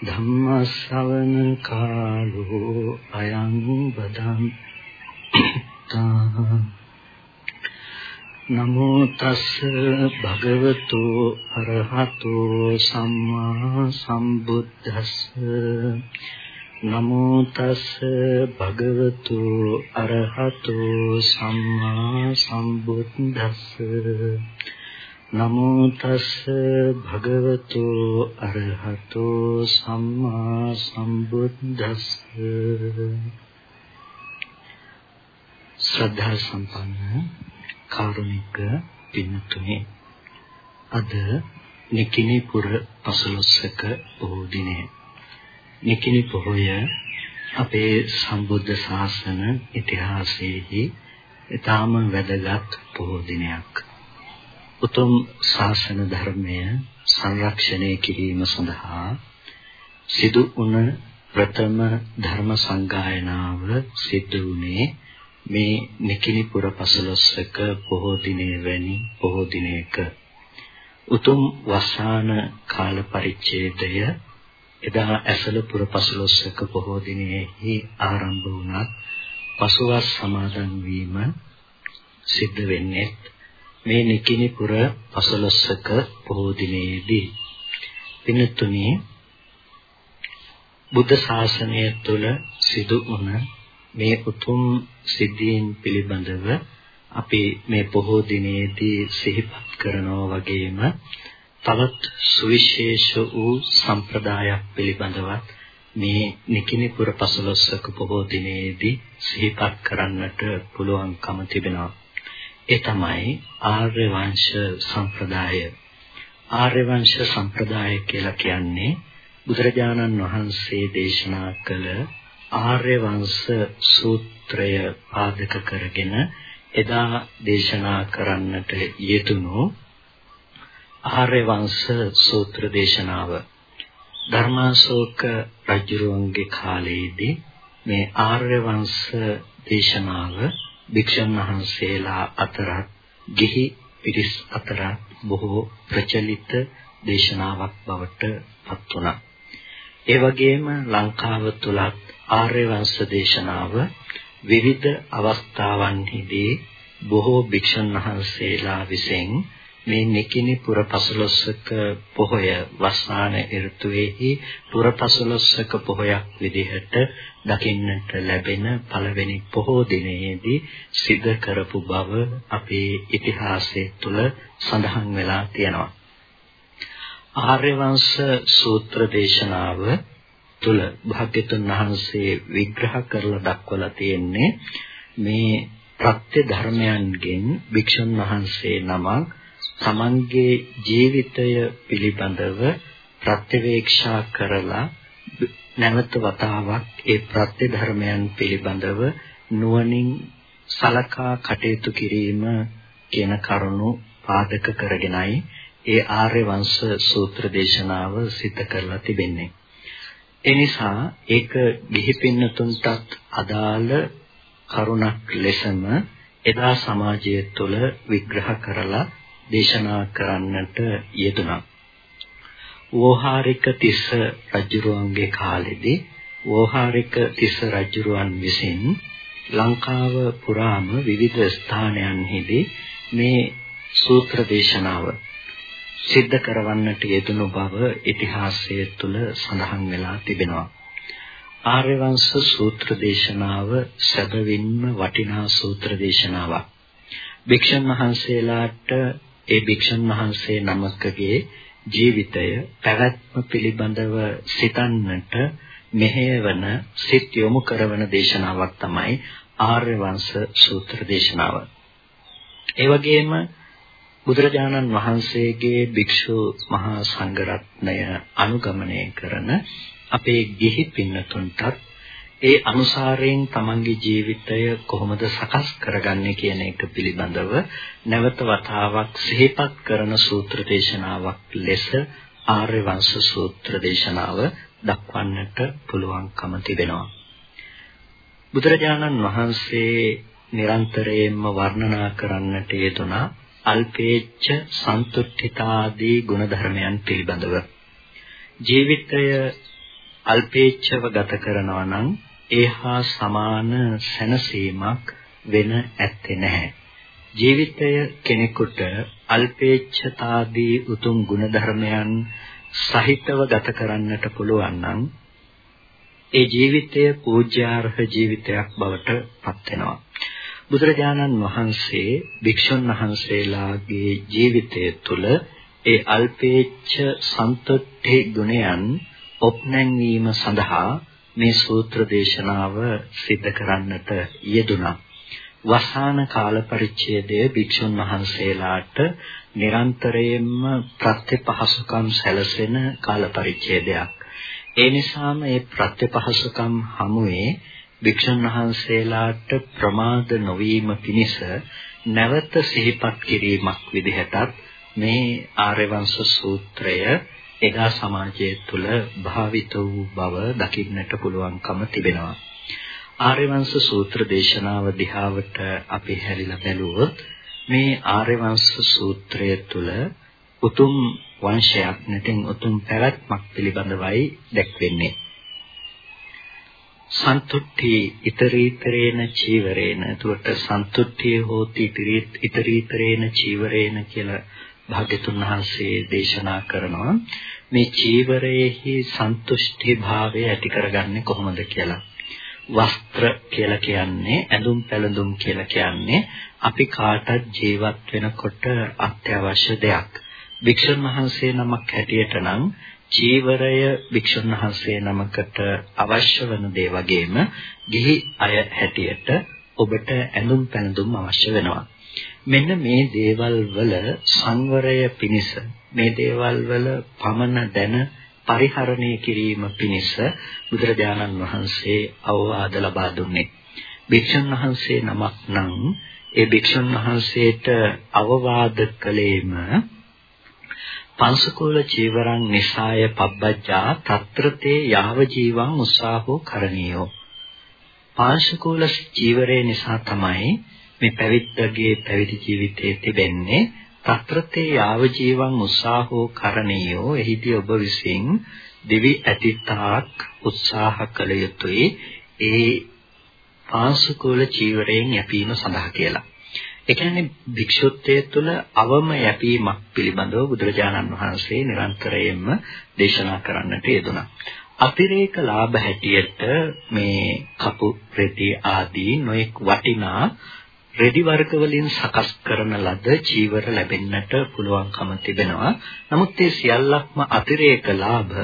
ධම්මස්සවන කාලෝ අයං බදන්තා නමෝ තස් භගවතු අරහතෝ සම්මා සම්බුද්දස්ස නමෝ තස් භගවතු අරහතෝ සම්මා සම්බුද්දස්ස නමෝ තස් භගවතු අරහතෝ සම්මා සම්බුද්දස්ස ශ්‍රද්ධා සම්පන්න කාරුණික පින්තුනේ අද නිකිනිපුර පසළොස්වක බොහෝ දිනේ නිකිනි පොහොය අපේ සම්බුද්ධ ශාසන ඉතිහාසයේහි ඊටාම වැදගත් පොහොය දිනයක්. උතුම් ශාසන ධර්මය සංරක්ෂණය කිරීම සඳහා සිදු වුණ ප්‍රථම ධර්ම සංගායනාව සිදු වුණේ මේ නිකිනිපුර පසළොස්වක පොහොය දිනේ වැනි පොහොය දිනයක. උතුම් වසාන කාල පරිච්ඡේදය එදා ඇසලපුර පසළොස්වක පොහොය දිනෙහි ආරම්භ වුණත් පසුවස් සමාදන් වීම සිද්ධ වෙන්නේ මේ නිකිනිපුර පසළොස්වක පොහොය දිනේදී පින්තුනි බුද්ධ ශාසනය තුළ සිදු වුණ මේ උතුම් සිද්ධීන් පිළිබඳව අපි මේ පොහොය දිනේදී සිහිපත් කරනවා වගේම තවත් සුවිශේෂ වූ සම්ප්‍රදායක් පිළිබඳවත් මේ නිකිනිපුර පසළොස්වක පොහොය දිනේදී සිහිපත් කරන්නට පුළුවන්කම තිබෙනවා. ඒ තමයි ආර්ය වංශ සම්ප්‍රදාය. ආර්ය වංශ සම්ප්‍රදාය කියලා කියන්නේ බුදුරජාණන් වහන්සේ දේශනා කළ ආර්ය වංශ සූත්‍රය පාදක කරගෙන එදා දේශනා කරන්නට යෙදුණු ආර්ය වංශ සූත්‍ර දේශනාව ධර්මාශෝක රජුරුවන්ගේ කාලයේදී මේ ආර්ය වංශ දේශනාව භික්ෂුන් වහන්සේලා අතරත් ගිහි පිරිස් අතරත් බොහෝ ප්‍රචලිත දේශනාවක් බවට පත් වුණා. ඒ වගේම ලංකාව තුලත් ආර්ය වංශ දේශනාව විවිධ අවස්ථාවන්හිදී බොහෝ භික්ෂුන් වහන්සේලා විසින් මේ නිකිනි පුර පසළොස්වක පොහොය වස්සාන ඍතුවේහි පුර පසළොස්වක පොහොයක් විදිහට දකින්නට ලැබෙන පළවෙනි පොහෝ දිනයේදී සිද්ධ කරපු බව අපේ ඉතිහාසයේ තුල සඳහන් වෙලා තියෙනවා. ආර්ය වංශ සූත්‍ර දේශනාව තුල භාග්‍යතුන් වහන්සේ විග්‍රහ කරලා දක්වලා තියෙන්නේ මේ ප්‍රත්‍ය ධර්මයන්ගෙන් භික්ෂුන් වහන්සේ නමක් තමන්ගේ ජීවිතය පිළිබඳව ප්‍රත්‍යවේක්ෂා කරලා නැවත වතාවක් ඒ ප්‍රත්‍ය ධර්මයන් පිළිබඳව නුවණින් සලකා කටයුතු කිරීම කියන කරුණු පාදක කරගෙනයි ඒ ආර්ය වංශ සූත්‍ර දේශනාව සිද්ධ කරලා තිබෙන්නේ. ඒ නිසා ඒක ගිහි පින්නතුන්ටත් අදාළ කරුණක් ලෙසම එදා සමාජය තුළ විග්‍රහ කරලා දේශනා කරන්නට යෙදුණා. වෝහාරික තිස්ස රජුරුවන්ගේ කාලෙදී වෝහාරික තිස්ස රජුරුවන් විසින් ලංකාව පුරාම විවිධ ස්ථානයන්හිදී මේ සූත්‍ර දේශනාව සිද්ධ කරවන්නට යෙදුණු බව ඉතිහාසයේ තුල සඳහන් වෙලා තිබෙනවා. ආර්යවංශ සූත්‍ර දේශනාව සැබවින්ම වටිනා සූත්‍ර දේශනාවක්. භික්ෂුන් වහන්සේලාට ඒ භික්ෂුන් වහන්සේ නමකගේ ජීවිතය පැවැත්ම පිළිබඳව සිතන්නට මෙහෙයවන සිත් යොමු කරන දේශනාවක් තමයි ආර්ය වංශ සූත්‍ර දේශනාව. ඒ වගේම බුදුරජාණන් වහන්සේගේ භික්ෂු මහා සංඝරත්නය අනුගමනය කරන අපේ ගිහි පින්නතුන්ටත් ඒ අනුසාරයෙන් තමන්ගේ ජීවිතය කොහොමද සකස් කරගන්නේ කියන එක පිළිබඳව නැවත වතාවක් සිහිපත් කරන සූත්‍ර දේශනාවක් ලෙස ආර්ය වංශ සූත්‍ර දේශනාව දක්වන්නට පුළුවන්කම තිබෙනවා. බුදුරජාණන් වහන්සේ නිරන්තරයෙන්ම වර්ණනා කරන්නට යෙදුනා අල්පේච්ඡ සන්තුට්ඨිතාදී ගුණධර්මයන් පිළිබඳව. ජීවිතය අල්පේච්ඡව ගත කරනවා නම් ඒහා සමාන සැනසීමක් වෙන ඇත්තේ නැහැ. ජීවිතය කෙනෙකුට අල්පේච්ඡතාදී උතුම් ගුණධර්මයන් සහිතව ගත කරන්නට පුළුවන් නම් ඒ ජීවිතය පූජ්‍යාර්හ ජීවිතයක් බවට පත් වෙනවා. බුදුරජාණන් වහන්සේ භික්ෂුන් වහන්සේලාගේ ජීවිතය තුළ ඒ අල්පේච්ඡ සන්තුට්ඨි ගුණයන් ඔප්නැංවීම සඳහා මේ සූත්‍ර දේශනාව සිද්ධ කරන්නට යෙදුණා. වසාන කාල පරිච්ඡේදය භික්ෂුන් වහන්සේලාට නිරන්තරයෙන්ම ප්‍රත්‍යපහසුකම් සැලසෙන කාල පරිච්ඡේදයක්. ඒ නිසාම මේ ප්‍රත්‍යපහසුකම් හමුවේ භික්ෂුන් වහන්සේලාට ප්‍රමාද නොවීම පිණිස නැවත සිහිපත් කිරීමක් විදිහටත් මේ ආර්යවංශ සූත්‍රය එදා සමාජය තුළ භාවිත වූ බව දකින්නට පුළුවන්කම තිබෙනවා. ආර්යවංශ සූත්‍ර දේශනාව දිහාවට අපි හැරිලා බැලුවොත් මේ ආර්යවංශ සූත්‍රය තුළ උතුම් වංශයක් නැතිනම් උතුම් පැවැත්මක් පිළිබඳවයි දැක්වෙන්නේ. සන්තුට්ඨි ඊතරීතරේන චීවරේන එතකොට සන්තුට්ඨිය හෝති ඊතරීතරේන චීවරේන කියලා භාග්‍යතුන් වහන්සේ දේශනා කරනවා මේ චීවරයේහි සන්තුෂ්ටි භාවය ඇති කරගන්නේ කොහොමද කියලා. වස්ත්‍ර කියලා කියන්නේ ඇඳුම් පැළඳුම් කියලා කියන්නේ අපි කාටත් ජීවත් වෙනකොට අත්‍යවශ්‍ය දෙයක්. භික්ෂුන් වහන්සේ නමක් හැටියට නම් චීවරය භික්ෂුන් වහන්සේ නමකට අවශ්‍ය වන දේ වගේම ගිහි අය හැටියට ඔබට ඇඳුම් පැළඳුම් අවශ්‍ය වෙනවා. මෙන්න මේ දේවල් වල සංවරය පිණිස මේ දේවල් වල පමණ දැන පරිහරණය කිරීම පිණිස බුදුරජාණන් වහන්සේ අවවාද ලබා දුන්නේ. භික්ෂුන් වහන්සේ නමක් නම් ඒ භික්ෂුන් වහන්සේට අවවාද කළේම පංසකෝල චීවරං නිසාය පබ්බජ්ජා తත්‍රතේ යාව ජීවං උස්සාහෝ කරණියෝ පාංශකෝල චීවරේ නිසා තමයි මේ පැවිද්දගේ පැවිදි ජීවිතයේ තිබෙන්නේ తත්‍රතේ යාව ජීවං උස්සාහෝ කරණියෝ. එහිදී ඔබ විසින් දිවි ඇතිතාක් උත්සාහ කළ යුතුයි. ඒ පාංශකෝල චීවරයෙන් යැපීම සඳහා කියලා. ඒ කියන්නේ භික්ෂුත්වයේ තුළ අවම යැපීමක් පිළිබඳව බුදුරජාණන් වහන්සේ නිරන්තරයෙන්ම දේශනා කරන්නට යෙදුණා. අතිරේක ලාභ හැටියට මේ කපු රෙදි ආදී නොඑක් වටිනා රෙදි වර්ග වලින් සකස් කරන ලද චීවර ලැබෙන්නට පුළුවන්කම තිබෙනවා. නමුත් ඒ සියල්ලක්ම අතිරේක ලාභ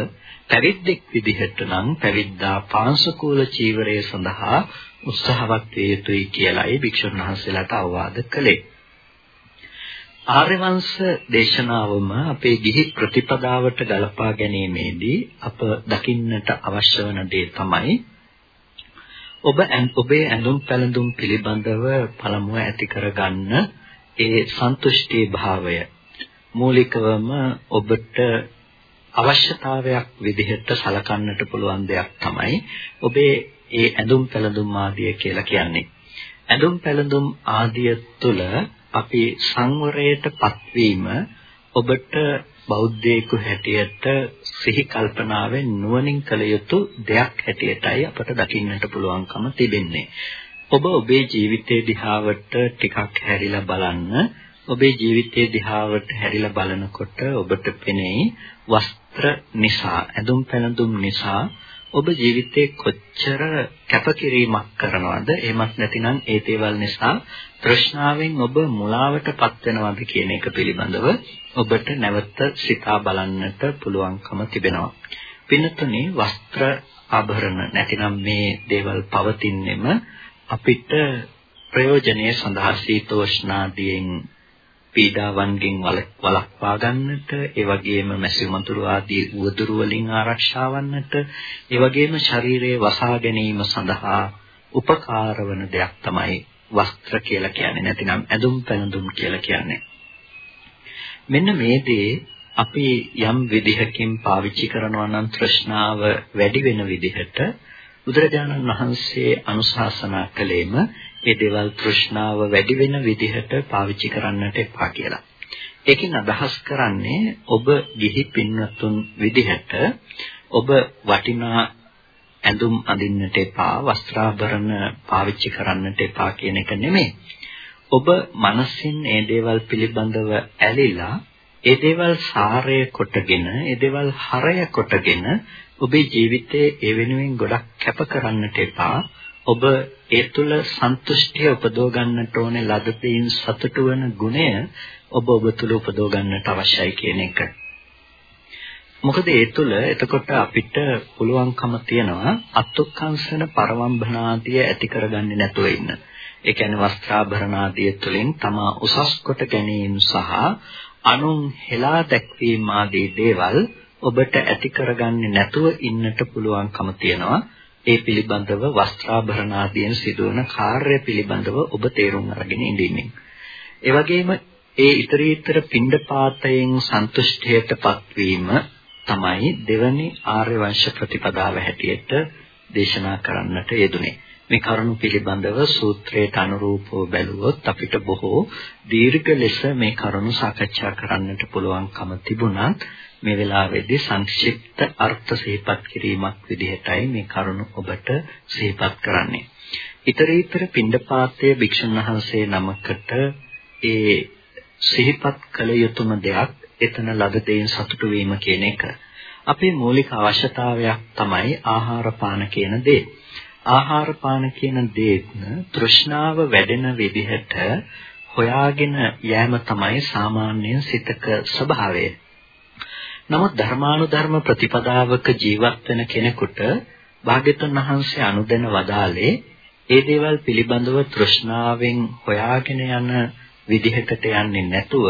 පැවිද්දෙක් විදිහට නම් පැවිද්දා පාංශකූල චීවරය සඳහා උත්සාහවත් විය යුතුයි කියලායි භික්ෂුන් වහන්සේලාට අවවාද කළේ. ආර්යවංශ දේශනාවම අපේ ගිහි ප්‍රතිපදාවට ගලපා ගැනීමේදී අප දකින්නට අවශ්‍ය වන දේ තමයි ඔබ ඔබේ ඇඳුම් පැළඳුම් පිළිබඳව පළමුව ඇති කරගන්න ඒ සන්තුෂ්ටි භාවය මූලිකවම ඔබට අවශ්‍යතාවයක් විදිහට සලකන්නට පුළුවන් දෙයක් තමයි ඔබේ ඒ ඇඳුම් පැළඳුම් ආදිය කියලා කියන්නේ. ඇඳුම් පැළඳුම් ආදිය තුළ අපි සංවරයටපත් වීම ඔබට බෞද්ධයෙකු හැටියට සිහි කල්පනාවෙන් නුවණින් කළ යුතු දෙයක් හැටියටයි අපට දකින්නට පුළුවන්කම තිබෙන්නේ. ඔබ ඔබේ ජීවිතයේ දිහාවට ටිකක් හැරිලා බලන්න. ඔබේ ජීවිතයේ දිහාවට හැරිලා බලනකොට ඔබට පෙනෙයි වස්ත්‍ර නිසා, ඇඳුම් පැළඳුම් නිසා ඔබ ජීවිතේ කොච්චර කැපකිරීමක් කරනවද? එහෙමත් නැතිනම් ඒ දේවල් නිසා තෘෂ්ණාවෙන් ඔබ මුලාවටපත් වෙනවද කියන එක පිළිබඳව ඔබට නැවත සිතා බලන්නට පුළුවන්කම තිබෙනවා. පින්නතුනේ වස්ත්‍ර ආභරණ නැතිනම් මේ දේවල් පවතින්නෙම අපිට ප්‍රයෝජනීය සඳහා සීතෝෂ්ණාදීන් පීඩාවන්ගෙන් වළක්වා ගන්නට, ඒ වගේම මැසිමතුරු ආදී උවදුරු වලින් ආරක්ෂා වන්නට, ඒ වගේම ශරීරයේ වසා ගැනීම සඳහා උපකාර වන දෙයක් තමයි වස්ත්‍ර කියලා කියන්නේ. නැතිනම් ඇඳුම් පැළඳුම් කියලා කියන්නේ. මෙන්න මේ දේ අපි යම් විදිහකින් පාවිච්චි කරනවා නම් තෘෂ්ණාව වැඩි වෙන විදිහට බුදුරජාණන් වහන්සේ අනුශාසනා කළේම ඒ දේවල් තෘෂ්ණාව වැඩි වෙන විදිහට පාවිච්චි කරන්නට එපා කියලා. ඒකෙන් අදහස් කරන්නේ ඔබ ගිහි පින්වත්තුන් විදිහට ඔබ වටිනා ඇඳුම් අඳින්නට එපා වස්ත්‍රාභරණ පාවිච්චි කරන්නට එපා කියන එක නෙමෙයි. ඔබ මනසින් මේ දේවල් පිළිබඳව ඇලිලා ඒ දේවල් සාරය කොටගෙන ඒ දේවල් හරය කොටගෙන ඔබේ ජීවිතයේ ඒ වෙනුවෙන් ගොඩක් කැප කරන්නට එපා. ඔබ ඒ තුල සන්තුෂ්ටිය උපදව ගන්නට ඕනේ ලද දෙයින් සතුටු වෙන ගුණය ඔබ ඔබ තුල උපදව ගන්නට අවශ්‍යයි කියන එක. මොකද ඒ තුල එතකොට අපිට පුළුවන්කම තියනවා අත්ත්ුක්කංශන පරවම්බනාදිය ඇති කරගන්නේ නැතුව ඉන්න. ඒ කියන්නේ වස්ත්‍රාභරණ ආදිය තුළින් තමා උසස් කොට ගැනීම සහ අනුන් හෙලා දැක්වීම ආදී දේවල් ඔබට ඇති කරගන්නේ නැතුව ඉන්නට පුළුවන්කම තියනවා. ඒ පිළිබඳව වස්ත්‍රාභරණ ආදියෙන් සිදුවන කාර්ය පිළිබඳව ඔබ තේරුම් අරගෙන ඉඳින්නේ. ඒ වගේම ඒ ඊතරීතර පින්ඩපාතයෙන් සන්තුෂ්ඨියටපත් වීම තමයි දෙවැනි ආර්ය වංශ ප්‍රතිපදාව හැටියට දේශනා කරන්නට යෙදුනේ. මේ කරුණු පිළිබඳව සූත්‍රයට අනුරූපව බැලුවොත් අපිට බොහෝ දීර්ඝ ලෙස මේ කරුණු සාකච්ඡා කරන්නට පුළුවන්කම තිබුණත් මේ වෙලාවේදී සංක්ෂිප්ත අර්ථ සිහිපත් කිරීමක් විදිහටයි මේ කරුණු ඔබට සිහිපත් කරන්නේ. ඊතරීතර පින්ඩපාතයේ භික්ෂුන් වහන්සේ නමකට ඒ සිහිපත් කළ යුතුම දෙයක් එතන ලද දෙයින් සතුටු වීම කියන එක. අපේ මූලික අවශ්‍යතාවයක් තමයි ආහාර පාන කියන දේ. ආහාර පාන කියන දේත් තෘෂ්ණාව වැඩෙන විදිහට හොයාගෙන යෑම තමයි සාමාන්‍යයෙන් සිතක ස්වභාවය. නමුත් ධර්මානුධර්ම ප්‍රතිපදාවක ජීවත් වෙන කෙනෙකුට භාග්‍යතුන් වහන්සේ අනුදැන වදාලේ ඒ දේවල් පිළිබඳව තෘෂ්ණාවෙන් හොයාගෙන යන විදිහකට යන්නේ නැතුව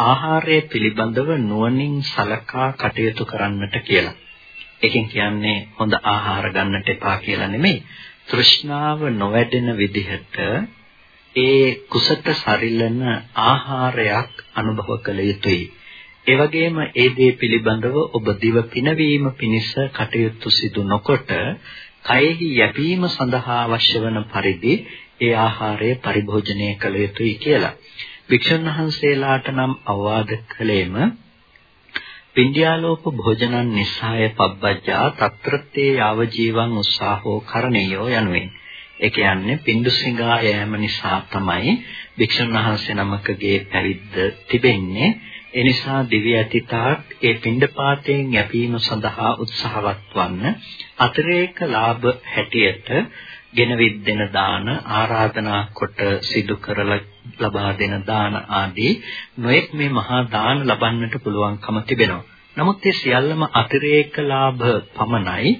ආහාරය පිළිබඳව නුවණින් සලකා කටයුතු කරන්නට කියලා. ඒකෙන් කියන්නේ හොඳ ආහාර ගන්නට එපා කියලා නෙමෙයි. තෘෂ්ණාව නොවැඩෙන විදිහට ඒ කුසට සරිලන ආහාරයක් අනුභව කළ යුතුයි. ඒ වගේම ඒ දේ පිළිබඳව ඔබ දිව පිනවීම පිණිස කටයුතු සිදු නොකොට කයෙහි යැපීම සඳහා අවශ්‍ය වන පරිදි ඒ ආහාරය පරිභෝජනය කළ යුතුයි කියලා. වික්ෂුන් වහන්සේලාට නම් අවවාද කළේම පින්ඩියාලෝප භෝජනං නිස්සාය පබ්බජ්ජා తත්‍රත්තේ යාව ජීවං උස්සාහෝ කරණියෝ යනුවෙන්. ඒ කියන්නේ පින්දුසිඟා යෑම නිසා තමයි භික්ෂුන් වහන්සේ නමකගේ පැවිද්ද තිබෙන්නේ. ඒ නිසා දිව්‍ය අතිතාක් ඒ පින්ඩපාතයෙන් යැපීම සඳහා උත්සාහවත් වන්න අතිරේක ලාභ හැටියට ගෙනවිත් දෙන දාන ආරාධනා කොට සිදු කරලා ලබා දෙන දාන ආදී නොඑක් මේ මහා දාන ලබන්නට පුළුවන්කම තිබෙනවා. නමුත් ඒ සියල්ලම අතිරේක ලාභ පමණයි.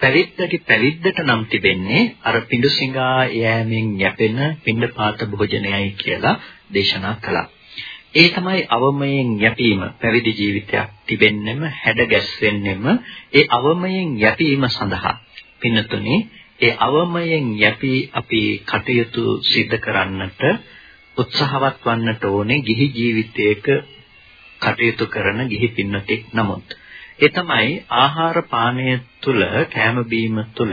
පැවිද්දගේ පැවිද්දට නම් තිබෙන්නේ අර පිඬුසිඟා යෑමෙන් යැපෙන පිඬපාත භෝජනයයි කියලා දේශනා කළා. ඒ තමයි අවමයෙන් යැපීම පැවිදි ජීවිතයක් තිබෙන්නෙම හැඩ ගැස්වෙන්නෙම ඒ අවමයෙන් යැපීම සඳහා පින්නතුනේ ඒ අවමයෙන් යැපී අපි කටයුතු සිදු කරන්නට උත්සාහවත් වන්නට ඕනේ ගිහි ජීවිතයක කටයුතු කරන ගිහි පින්නතෙක් නමුත් ඒ තමයි ආහාර පානය තුල කැම බීම තුල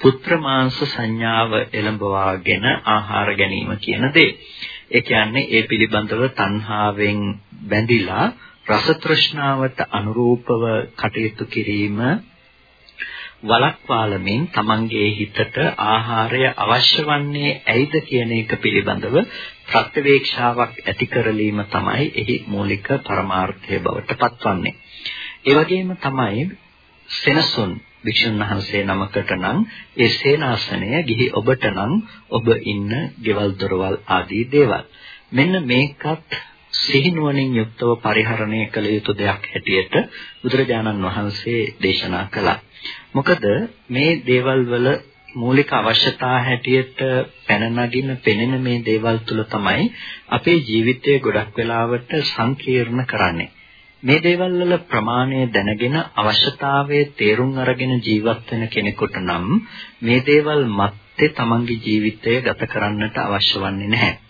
පුත්‍ර මාංශ සංඥාව එළඹවාගෙන ආහාර ගැනීම කියන දේ. ඒ කියන්නේ ඒ පිළිබඳව තණ්හාවෙන් බැඳිලා රස තෘෂ්ණාවට අනුරූපව කටයුතු කිරීම වලක්වාලමින් තමන්ගේ හිතට ආහාරය අවශ්‍ය වන්නේ ඇයිද කියන එක පිළිබඳව ප්‍රත්‍යවේක්ෂාවක් ඇති කරලීම තමයි එහි මූලික පරමාර්ථය බවට පත්වන්නේ. ඒ වගේම තමයි සෙනසුන් වික්ෂුන් වහන්සේ නමකට නම් ඒ සේනාසනය ගිහි ඔබට නම් ඔබ ඉන්න ගෙවල් දොරවල් ආදී දේවල්. මෙන්න මේකත් සිහිනුවණින් යුක්තව පරිහරණය කළ යුතු දෙයක් හැටියට බුදුරජාණන් වහන්සේ දේශනා කළා. මොකද මේ දේවල් වල මූලික අවශ්‍යතා හැටියට පැන නගින පෙනෙන මේ දේවල් තුල තමයි අපේ ජීවිතය ගොඩක් වෙලාවට සංකීර්ණ කරන්නේ. මේ දේවල් වල ප්‍රමාණය දැනගෙන අවශ්‍යතාවයේ තේරුම් අරගෙන ජීවත් වෙන කෙනෙකුට නම් මේ දේවල් මැත්තේ තමන්ගේ ජීවිතය ගත කරන්නට අවශ්‍ය වන්නේ නැහැ.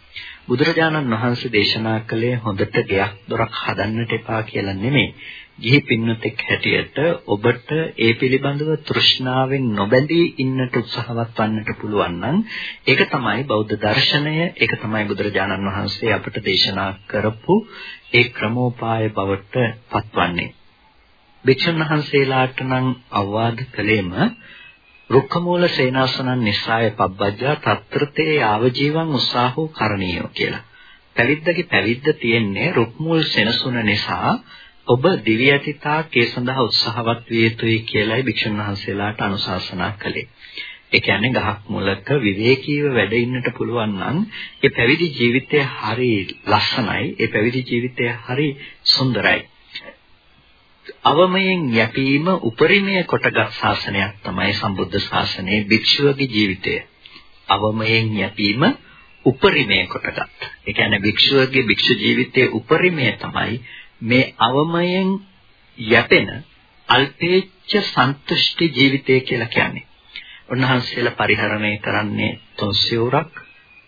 බුදුරජාණන් වහන්සේ දේශනා කළේ හොඳට ගෙයක් දොරක් හදන්නට එපා කියලා නෙමෙයි. ගිහි පින්නතෙක් හැටියට ඔබට ඒ පිළිබඳව තෘෂ්ණාවෙන් නොබැඳී ඉන්නට උත්සාහවත් වන්නට පුළුවන් නම් ඒක තමයි බෞද්ධ දර්ශනය ඒක තමයි බුදුරජාණන් වහන්සේ අපට දේශනා කරපු ඒ ක්‍රමෝපාය බවට පත්වන්නේ භික්ෂුන් වහන්සේලාට නම් අවවාද කළේම රුක්කමූල සේනාසනං නිස්සාය පබ්බජ්ජා తත්‍රතේ ආවජීවං උස්සාහෝ කරණීයෝ කියලා. පැවිද්දගේ පැවිද්ද තියෙන්නේ රුක්මූල් සෙනසුන නිසා ඔබ දිවි ඇතිතා කේ සඳහා උත්සාහවත් විය යුතුයි කියලායි භික්ෂුන් වහන්සේලාට අනුශාසනා කළේ. ඒ කියන්නේ ගහක් මුලක විවේකීව වැඩ ඉන්නට පුළුවන් නම් ඒ පැවිදි ජීවිතය හරි ලස්සනයි. ඒ පැවිදි ජීවිතය හරි සුන්දරයි. අවමයෙන් යැපීම උපරිමය කොටගත් ශාසනයක් තමයි සම්බුද්ධ ශාසනයේ භික්ෂුවගේ ජීවිතය. අවමයෙන් යැපීම උපරිමය කොටගත්. ඒ කියන්නේ භික්ෂුවගේ භික්ෂු ජීවිතයේ උපරිමය තමයි මේ අවමයෙන් යැපෙන අල්පේච්ඡ සන්තුෂ්ටි ජීවිතය කියලා කියන්නේ. උන්වහන්සේලා පරිහරණය කරන්නේ තොන්සියුරක්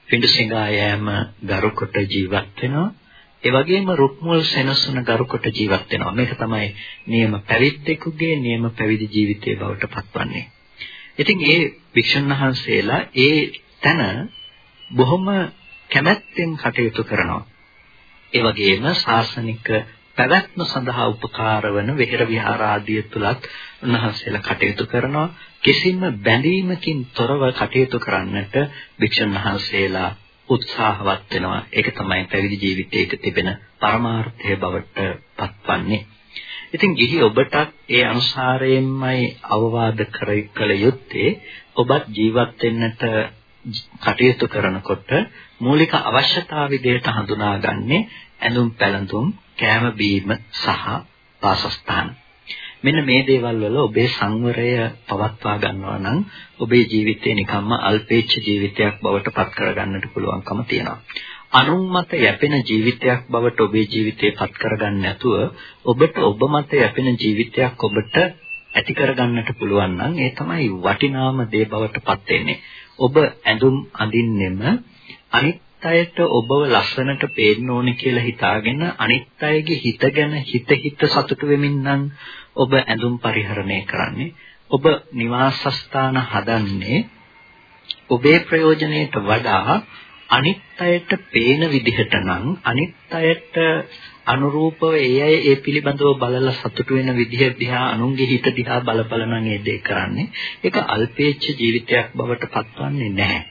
පිඬුසිඟා යෑම ගරුකොට ජීවත් වෙනවා. ඒ වගේම රුක්මුල් සෙනසුන ගරුකොට ජීවත් වෙනවා. මේක තමයි නියම පැවිද්දෙකුගේ නියම පැවිදි ජීවිතයේ බවට පත්වන්නේ. ඉතින් ඒ වික්ෂුන් වහන්සේලා ඒ තන බොහොම කැමැත්තෙන් කටයුතු කරනවා. ඒ වගේම ශාසනික පැවැත්ම සඳහා උපකාර වන වෙහෙර විහාර ආදිය තුලත් උන්වහන්සේලා කටයුතු කරනවා කිසිම බැඳීමකින් තොරව කටයුතු කරන්නට භික්ෂුන් වහන්සේලා උත්සාහවත් වෙනවා ඒක තමයි පැවිදි ජීවිතයක තිබෙන පරමාර්ථය බවට පත්වන්නේ ඉතින් ගිහි ඔබටත් ඒ අනුසාරයෙන්මයි අවවාද කළ යුත්තේ ඔබත් ජීවත් වෙන්නට කටයුතු කරනකොට මූලික අවශ්‍යතා විදිහට හඳුනාගන්නේ ඇඳුම් පැළඳුම් කෑම බීම සහ වාසස්ථාන. මෙන්න මේ දේවල් වල ඔබේ සංවරය පවත්වා ගන්නවා නම් ඔබේ ජීවිතේ නිකම්ම අල්පේච්ඡ ජීවිතයක් බවට පත් කරගන්නට පුළුවන්කම තියෙනවා. අනුන් මත යැපෙන ජීවිතයක් බවට ඔබේ ජීවිතේ පත් කරගන්න නැතුව ඔබට ඔබ මත යැපෙන ජීවිතයක් ඔබට ඇති කරගන්නට පුළුවන් නම් ඒ තමයි වටිනාම දේ බවට පත් වෙන්නේ. ඔබ ඇඳුම් අඳින්නෙම අනිත් අයට ඔබව ලස්සනට පේන්න ඕනේ කියලා හිතාගෙන අනිත් අයගේ හිත ගැන හිත හිත සතුටු වෙමින් නම් ඔබ ඇඳුම් පරිහරණය කරන්නේ. ඔබ නිවාසස්ථාන හදන්නේ ඔබේ ප්‍රයෝජනයට වඩා අනිත් අයට පේන විදිහට නම් අනිත් අයට අනුරූපව ඒ අය ඒ පිළිබඳව බලලා සතුටු වෙන විදිහ දිහා අනුන්ගේ හිත දිහා බල බල නම් ඒ දේ කරන්නේ. ඒක අල්පේච්ඡ ජීවිතයක් බවට පත්වන්නේ නැහැ.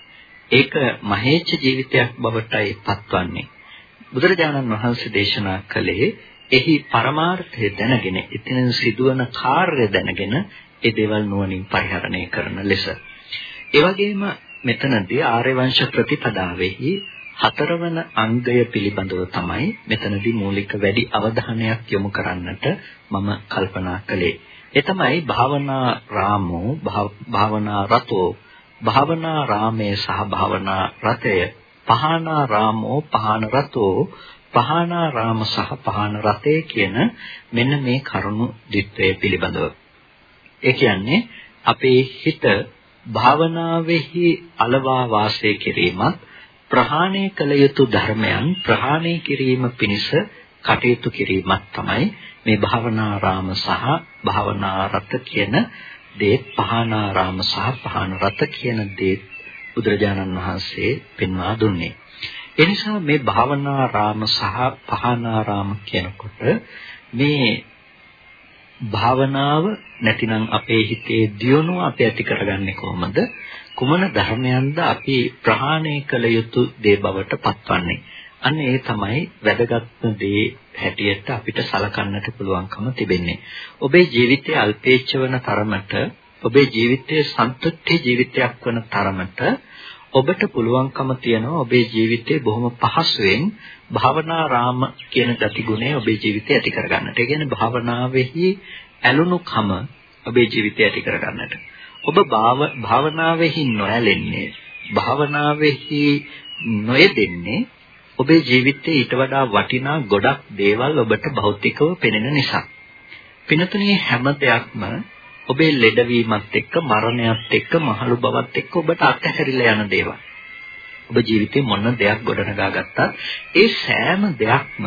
ඒක මහේච්ඡ ජීවිතයක් බවටයි පත්වන්නේ. බුදුරජාණන් වහන්සේ දේශනා කළේ එහි පරමාර්ථය දැනගෙන ඉතින් සිදුවන කාර්ය දැනගෙන ඒ දේවල් නුවණින් පරිහරණය කරන ලෙස. ඒ වගේම මෙතනදී ආර්ය වංශ ප්‍රතිපදාවෙහි හතරවන අංගය පිළිබඳව තමයි මෙතනදී මූලික වැඩි අවධානයක් යොමු කරන්නට මම කල්පනා කළේ. ඒ තමයි භාවනා රාමෝ භාවනා රතෝ භාවනා රාමයේ සහ භාවනා රතය පහනා රාමෝ පහන රතෝ පහනා රාම සහ පහන රතේ කියන මෙන්න මේ කරුණු දිත්වය පිළිබඳව. ඒ කියන්නේ අපේ හිත භාවනාවෙහි අලවා වාසය කිරීමත් ප්‍රහාණය කළ යුතු ධර්මයන් ප්‍රහාණය කිරීම පිණිස කටයුතු කිරීමත් තමයි මේ භාවනාරාම සහ භාවනාරත කියන දේත් පහනාරාම සහ පහන රත කියන දේත් බුදුරජාණන් වහන්සේ පෙන්වා දුන්නේ. ඒ නිසා මේ භාවනාරාම සහ පහනාරාම කියනකොට මේ භාවනාව නැතිනම් අපේ හිතේ දියුණුව අපි ඇති කරගන්නේ කොහොමද? කුමන ධර්මයන්ද අපි ප්‍රහාණය කළ යුතු දේ බවට පත්වන්නේ? අන්න ඒ තමයි වැදගත්ම දේ හැටියට අපිට සලකන්නට පුළුවන්කම තිබෙන්නේ. ඔබේ ජීවිතයේ අල්පේච්ඡ වන තරමට ඔබේ ජීවිතයේ සන්තුෂ්ටි ජීවිතයක් වන තරමට ඔබට පුළුවන්කම තියනවා ඔබේ ජීවිතේ බොහොම පහසුවෙන් භාවනා රාම කියන ගතිගුණය ඔබේ ජීවිතේ ඇති කරගන්නට. ඒ කියන්නේ භාවනාවේහි ඇලුණුකම ඔබේ ජීවිතේ ඇති කරගන්නට. ඔබ භාවනාවේහි නොඇලෙන්නේ භාවනාවේහි නොයෙදෙන්නේ ඔබේ ජීවිතේ ඊට වඩා වටිනා ගොඩක් දේවල් ඔබට භෞතිකව පෙනෙන නිසා. පිනතුනේ හැම දෙයක්ම ඔබේ ලෙඩවීමත් එක්ක මරණයත් එක්ක මහලු බවත් එක්ක ඔබට අත්හැරිලා යන දේවල්. ඔබ ජීවිතේ මොන දෙයක් ගොඩනගා ගත්තත් ඒ සෑම දෙයක්ම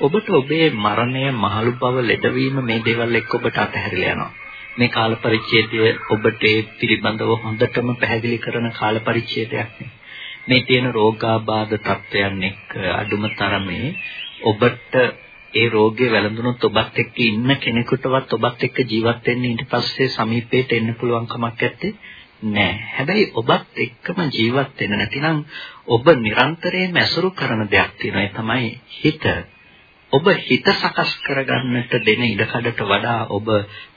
ඔබට ඔබේ මරණය මහලු බව ලෙඩවීම මේ දේවල් එක්ක ඔබට අත්හැරිලා යනවා. මේ කාල පරිච්ඡේදය ඔබට ඒ පිළිබඳව හොඳටම පැහැදිලි කරන කාල පරිච්ඡේදයක් නේ. මේ තියෙන රෝගාබාධ තත්වයන් එක්ක අඩුම තරමේ ඔබට ඒ රෝගේ වැළඳුනොත් ඔබත් එක්ක ඉන්න කෙනෙකුටවත් ඔබත් එක්ක ජීවත් වෙන්න ඊට පස්සේ සමීපයට එන්න පුළුවන් කමක් නැත්තේ නෑ. හැබැයි ඔබත් එක්කම ජීවත් වෙන්න නැතිනම් ඔබ නිරන්තරයෙන්ම ඇසුරු කරන දෙයක් තියෙනවා. ඒ තමයි හිත. ඔබ හිත සකස් කරගන්නට දෙන ඉඩකඩට වඩා ඔබ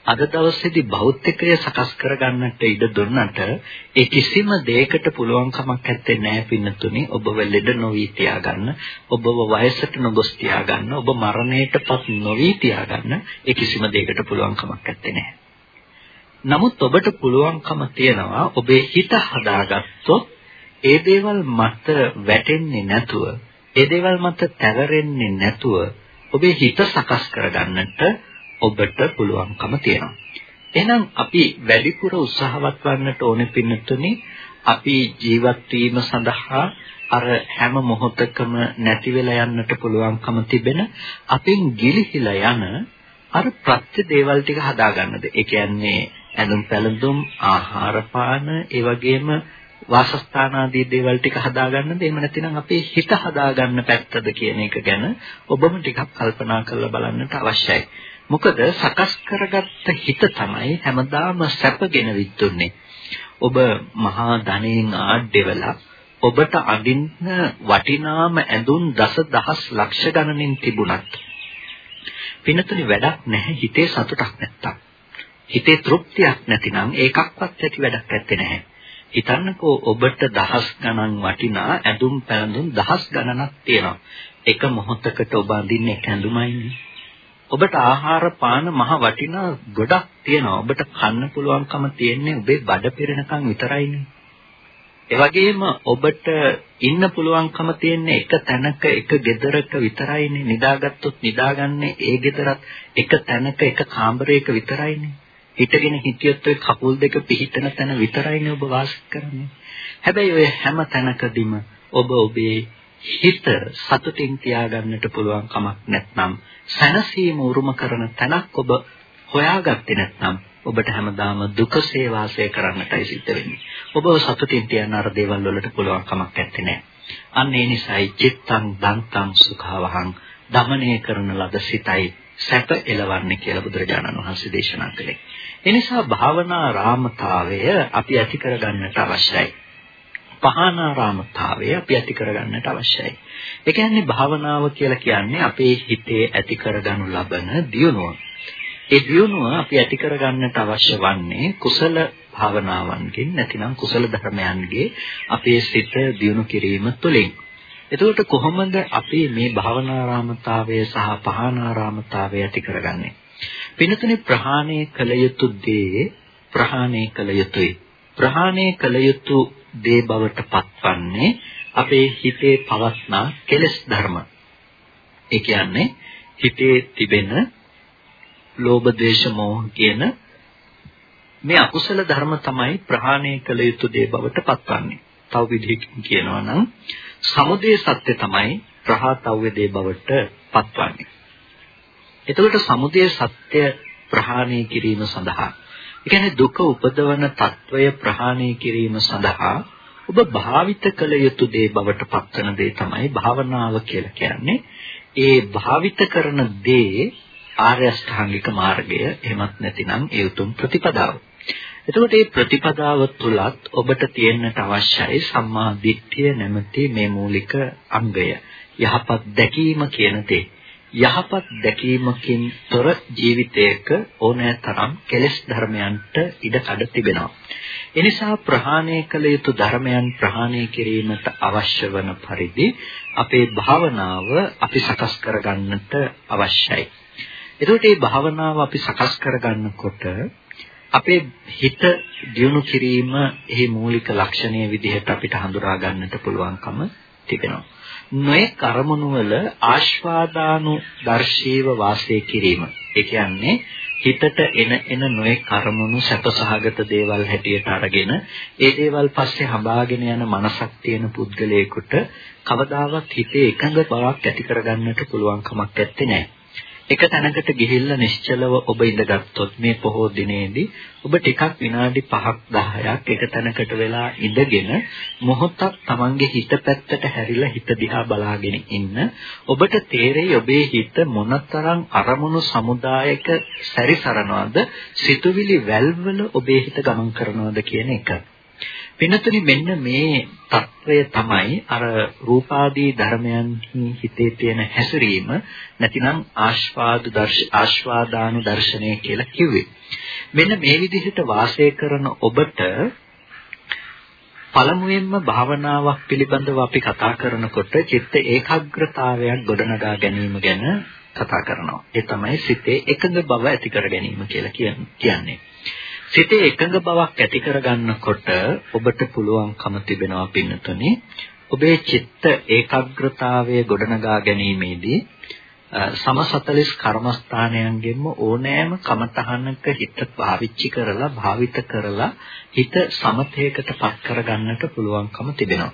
අද දවසේදී භෞතිකය සකස් කරගන්නට ඉඩ දුන්නට ඒ කිසිම දෙයකට පුළුවන් කමක් නැත්තේ නෑ පින්නතුනි. ඔබව ලෙඩ නොවි තියාගන්න ඔබව වයසට නොගොස් තියාගන්න ඔබ මරණයටපත් නොවි තියාගන්න ඒ කිසිම දෙයකට පුළුවන් කමක් නැත්තේ නෑ නමුත් ඔබට පුළුවන්කම තියනවා ඔබේ හිත හදාගත්තොත් ඒ දේවල් මත වැටෙන්නේ නැතුව ඒ දේවල් මත තැවරෙන්නේ නැතුව ඔබේ හිත සකස් කරගන්නට ඔබට පුළුවන්කම තියෙනවා. එහෙනම් අපි වැඩිපුර උත්සාහවත් වන්නට ඕනේ පින්නතුනි අපි ජීවත් වීම සඳහා අර හැම මොහොතකම නැති වෙලා යන්නට පුළුවන්කම තිබෙන අපෙන් ගිලිහිලා යන අර ප්‍රත්‍ය දේවල් ටික හදාගන්නද. ඒ කියන්නේ ඇඳුම් පැළඳුම් ආහාර පාන ඒ වගේම වාසස්ථාන ආදී දේවල් ටික හදාගන්නද එහෙම නැතිනම් අපේ හිත හදාගන්න පැත්තද කියන එක ගැන ඔබම ටිකක් කල්පනා කරලා බලන්නට අවශ්‍යයි. මොකද සකස් කරගත්ත හිත තමයි හැමදාම සැපගෙන විත්තුන්නේ. ඔබ මහා ධනෙන් ආඩ්‍ය වෙලා ඔබට අඳින්න වටිනාම ඇඳුම් දසදහස් ලක්ෂ ගණනින් තිබුණත් පිනතුනි වැඩක් නැහැ හිතේ සතුටක් නැත්තම්. හිතේ තෘප්තියක් නැතිනම් ඒකක්වත් ඇති වැඩක් නැත්තේ නැහැ. හිතන්නකෝ ඔබට දහස් ගණන් වටිනා ඇඳුම් පැළඳුම් දහස් ගණනක් තියෙනවා. එක මොහොතකට ඔබ අඳින්නේ එක ඇඳුමයිනේ. ඔබට ආහාර පාන මහ වටිනා ගොඩක් තියෙනවා. ඔබට කන්න පුළුවන්කම තියෙන්නේ ඔබේ බඩ පිරෙනකන් විතරයිනේ. ඒ වගේම ඔබට ඉන්න පුළුවන්කම තියෙන්නේ එක තැනක එක ගෙදරක විතරයිනේ. නිදාගත්තොත් නිදාගන්නේ ඒ ගෙදරත් එක තැනක එක කාමරයක විතරයිනේ. හිටගෙන හිටියොත් ඔය කකුල් දෙක පිහිටන තැන විතරයිනේ ඔබ වාසය කරන්නේ. හැබැයි ඔය හැම තැනකදීම ඔබ ඔබේ හිත සතුටින් තියාගන්නට පුළුවන් කමක් නැත්නම් සැනසීම උරුම කරන තැනක් ඔබ හොයාගත්තේ නැත්නම් ඔබට හැමදාම දුකසේ වාසය කරන්නටයි සිද්ධ වෙන්නේ. ඔබ සතුටින් තියන අර දේවල් වලට පුළුවන් කමක් නැත්තේ. අන්න ඒ නිසායි චිත්තං දන්තං සුඛවහං දමණය කරන ලද සිතයි සැප එලවන්නේ කියලා බුදුරජාණන් වහන්සේ දේශනා කළේ. එනිසා භාවනා රාමතාවය අපි ඇති කරගන්නට අවශ්‍යයි. පහනාරාමතාවය අපි ඇති කරගන්නට අවශ්‍යයි. ඒ කියන්නේ භාවනාව කියලා කියන්නේ අපේ හිතේ ඇති කරගනු ලබන දියුණුව. ඒ දියුණුව අපි ඇති කරගන්නට අවශ්‍ය වන්නේ කුසල භාවනාවන්ගෙන් නැතිනම් කුසල ධර්මයන්ගේ අපේ සිත දියුණු කිරීම තුළින්. එතකොට කොහොමද අපි මේ භාවනාරාමතාවය සහ පහනාරාමතාවය ඇති කරගන්නේ? පිනතුනේ ප්‍රහාණය කළ යුතු දේ ප්‍රහාණය කළ යුතුයි. ප්‍රහාණය කළ යුතු දේ බවට පත්වන්නේ අපේ හිතේ පවස්නා කෙලෙස් ධර්ම. ඒ කියන්නේ හිතේ තිබෙන ලෝභ දේශ මොහ කියන මේ අකුසල ධර්ම තමයි ප්‍රහාණය කළ යුතු දේ බවට පත්වන්නේ. තව විදිහකින් කියනවා නම් සමුදය සත්‍ය තමයි ප්‍රහාතව්‍ය දේ බවට පත්වන්නේ. එතකොට සමුදය සත්‍ය ප්‍රහාණය කිරීම සඳහා ඒ කියන්නේ දුක උපදවන తত্ত্বය ප්‍රහාණය කිරීම සඳහා ඔබ භාවිත කළ යුතු දේ බවට පත්වන දේ තමයි භාවනාව කියලා කියන්නේ. ඒ භාවිත කරන දේ ආර්ය අෂ්ටාංගික මාර්ගය එහෙමත් නැතිනම් ඒ උතුම් ප්‍රතිපදාව. එතකොට මේ ප්‍රතිපදාව තුලත් ඔබට තියෙන්නට අවශ්‍යයි සම්මා දිට්ඨිය නැමැති මේ මූලික අංගය. යහපත් දැකීම කියන දේ. යහපත් දැකීමකින් තොර ජීවිතයක ඕනෑ තරම් කෙලෙස් ධර්මයන්ට ඉඩ කඩ තිබෙනවා. එනිසා ප්‍රහාණය කළ යුතු ධර්මයන් ප්‍රහාණය කිරීමට අවශ්‍ය වන පරිදි අපේ භාවනාව අපි සකස් කරගන්නට අවශ්‍යයි. එතකොට මේ භාවනාව අපි සකස් කරගන්නකොට අපේ හිත දියුණු කිරීම එහි මූලික ලක්ෂණය විදිහට අපිට හඳුනා ගන්නට පුළුවන්කම තිබෙනවා. නොයේ කර්මණු වල ආස්වාදානු දර්ශීව වාසය කිරීම. ඒ කියන්නේ හිතට එන එන නොයේ කර්මණු සැපසහගත දේවල් හැටියට අරගෙන ඒ දේවල් පස්සේ හඹාගෙන යන මනසක් තියෙන පුද්ගලයෙකුට කවදාවත් හිතේ එකඟ බවක් ඇති කරගන්නට පුළුවන් කමක් නැත්තේ. එක තැනකට ගිහිල්ලා නිශ්චලව ඔබ ඉඳගත්තුත් මේ පොහෝ දිනේදී ඔබ ටිකක් විනාඩි 5ක් 10ක් එක තැනකට වෙලා ඉඳගෙන මොහොතක් Tamange හිත පැත්තට හැරිලා හිත දිහා බලාගෙන ඉන්න ඔබට තේරෙයි ඔබේ හිත මොනතරම් අරමුණු සමුදායක සැරිසරනවද සිතුවිලි වැල්වල ඔබේ හිත ගමන් කරනවද කියන එක. වෙනතුනි මෙන්න මේ తත්වය තමයි අර රූපාදී ධර්මයන් හිතේ තියෙන හැසිරීම නැතිනම් ආස්වාද දර්ශ ආස්වාදානු දර්ශනය කියලා කිව්වේ. මෙන්න මේ විදිහට වාසය කරන ඔබට පළමුවෙන්ම භාවනාවක් පිළිබඳව අපි කතා කරනකොට චිත්ත ඒකාග්‍රතාවයක් ගොඩනගා ගැනීම ගැන කතා කරනවා. ඒ තමයි සිතේ එකඟ බව ඇති කර ගැනීම කියලා කියන්නේ. සිතේ එකඟ බවක් ඇති කරගන්නකොට ඔබට පුළුවන්කම තිබෙනවා පින්නතුනේ ඔබේ චිත්ත ඒකාග්‍රතාවය ගොඩනගා ගැනීමේදී සම 40 කර්මස්ථානයන්ගෙන්ම ඕනෑම කමතහනක හිත පාවිච්චි කරලා භාවිත කරලා හිත සමතේකට පත් කරගන්නට පුළුවන්කම තිබෙනවා.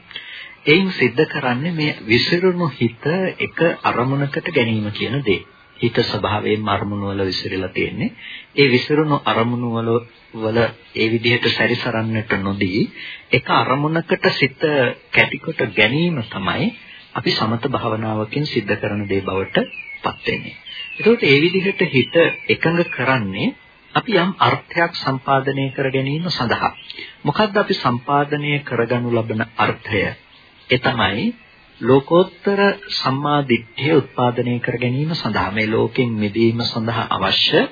එයින් सिद्ध කරන්නේ මේ විසිරුණු හිත එක අරමුණකට ගැනීම කියන දේ. හිත ස්වභාවයෙන්ම අරමුණු වල විසිරලා තියෙන්නේ. ඒ විසිරුණු අරමුණු වල වල ඒ විදිහට සැරිසරන්නට නොදී එක අරමුණකට සිත කැටිකොට ගැනීම තමයි අපි සමත භාවනාවකින් සිද්ධ කරන දේ බවට පත් වෙන්නේ. ඒකෝට ඒ විදිහට හිත එකඟ කරන්නේ අපි යම් අර්ථයක් සම්පාදනය කර ගැනීම සඳහා. මොකද්ද අපි සම්පාදනය කරගනු ලබන අර්ථය? ඒ තමයි ලෝකෝත්තර සම්මා දිට්ඨිය උත්පාදනය කර ගැනීම සඳහා මේ ලෝකෙන් මිදීම සඳහා අවශ්‍ය